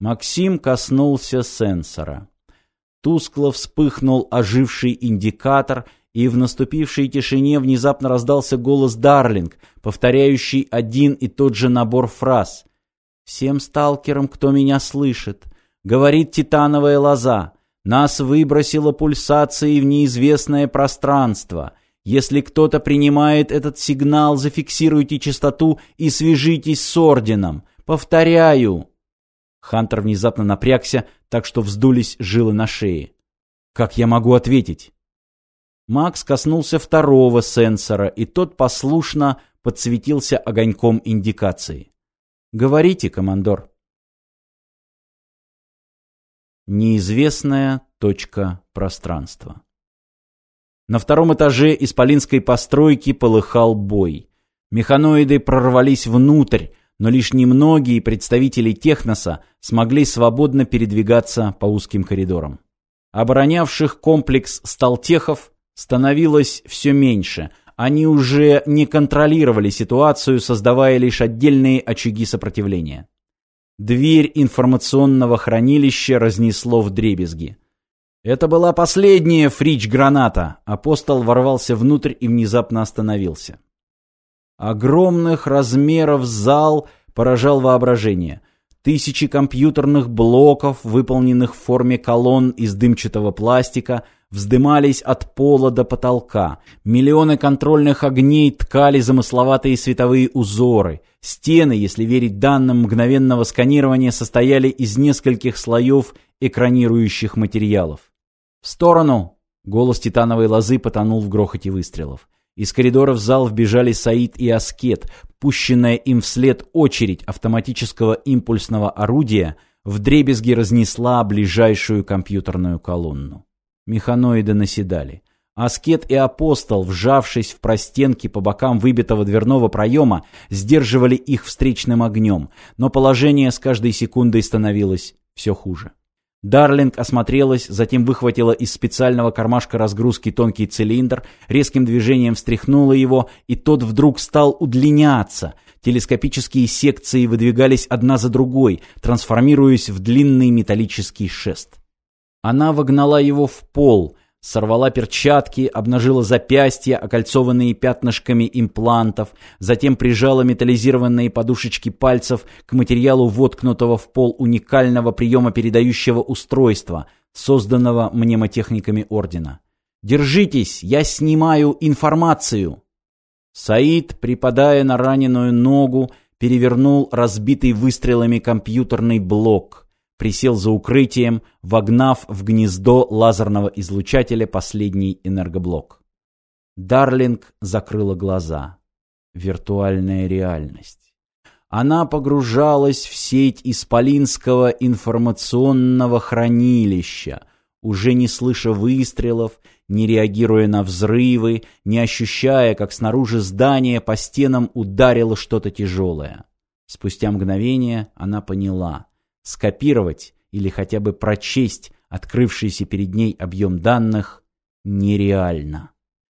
Максим коснулся сенсора. Тускло вспыхнул оживший индикатор, и в наступившей тишине внезапно раздался голос Дарлинг, повторяющий один и тот же набор фраз. «Всем сталкерам, кто меня слышит, говорит титановая лоза, нас выбросило пульсацией в неизвестное пространство». Если кто-то принимает этот сигнал, зафиксируйте частоту и свяжитесь с орденом. Повторяю. Хантер внезапно напрягся, так что вздулись жилы на шее. Как я могу ответить? Макс коснулся второго сенсора, и тот послушно подсветился огоньком индикации. Говорите, командор. Неизвестная точка пространства. На втором этаже исполинской постройки полыхал бой. Механоиды прорвались внутрь, но лишь немногие представители техноса смогли свободно передвигаться по узким коридорам. Оборонявших комплекс сталтехов становилось все меньше. Они уже не контролировали ситуацию, создавая лишь отдельные очаги сопротивления. Дверь информационного хранилища разнесло в дребезги. Это была последняя фрич-граната. Апостол ворвался внутрь и внезапно остановился. Огромных размеров зал поражал воображение. Тысячи компьютерных блоков, выполненных в форме колонн из дымчатого пластика, вздымались от пола до потолка. Миллионы контрольных огней ткали замысловатые световые узоры. Стены, если верить данным мгновенного сканирования, состояли из нескольких слоев экранирующих материалов. «В сторону!» Голос титановой лозы потонул в грохоте выстрелов. Из коридора в зал вбежали Саид и Аскет. Пущенная им вслед очередь автоматического импульсного орудия вдребезги разнесла ближайшую компьютерную колонну. Механоиды наседали. Аскет и Апостол, вжавшись в простенки по бокам выбитого дверного проема, сдерживали их встречным огнем, но положение с каждой секундой становилось все хуже. Дарлинг осмотрелась, затем выхватила из специального кармашка разгрузки тонкий цилиндр, резким движением встряхнула его, и тот вдруг стал удлиняться. Телескопические секции выдвигались одна за другой, трансформируясь в длинный металлический шест. Она вогнала его в пол, сорвала перчатки, обнажила запястья, окольцованные пятнышками имплантов, затем прижала металлизированные подушечки пальцев к материалу воткнутого в пол уникального приема-передающего устройства, созданного мнемотехниками Ордена. «Держитесь, я снимаю информацию!» Саид, припадая на раненую ногу, перевернул разбитый выстрелами компьютерный блок – присел за укрытием, вогнав в гнездо лазерного излучателя последний энергоблок. Дарлинг закрыла глаза. Виртуальная реальность. Она погружалась в сеть Исполинского информационного хранилища, уже не слыша выстрелов, не реагируя на взрывы, не ощущая, как снаружи здания по стенам ударило что-то тяжелое. Спустя мгновение она поняла скопировать или хотя бы прочесть открывшийся перед ней объем данных нереально.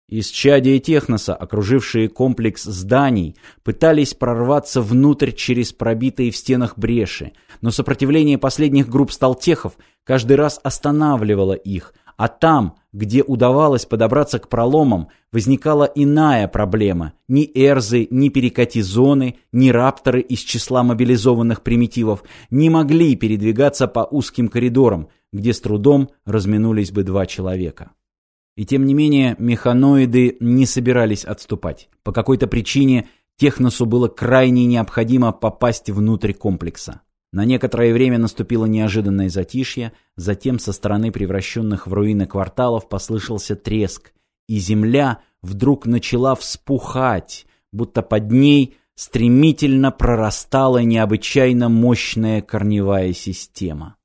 Из чадия техноса, окружившие комплекс зданий, пытались прорваться внутрь через пробитые в стенах бреши, но сопротивление последних групп сталтехов каждый раз останавливало их, а там, где удавалось подобраться к проломам, возникала иная проблема. Ни эрзы, ни перекати-зоны, ни рапторы из числа мобилизованных примитивов не могли передвигаться по узким коридорам, где с трудом разминулись бы два человека. И тем не менее, механоиды не собирались отступать. По какой-то причине Техносу было крайне необходимо попасть внутрь комплекса. На некоторое время наступило неожиданное затишье, затем со стороны превращенных в руины кварталов послышался треск, и земля вдруг начала вспухать, будто под ней стремительно прорастала необычайно мощная корневая система.